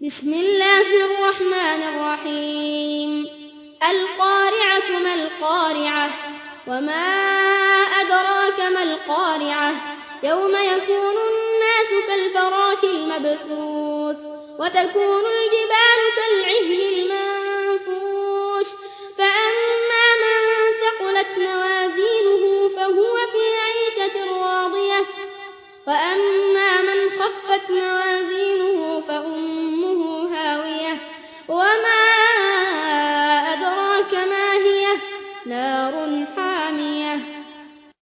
بسم الله الرحمن الرحيم. القارعة ما القارعة؟ وما أدراك ما القارعة؟ يوم يكون الناس كالفراش المبثوث وتكون الجبال كالعهل المنفوش. فأما من ثقلت موازينه فهو في عيشة راضية. فأما نار حامية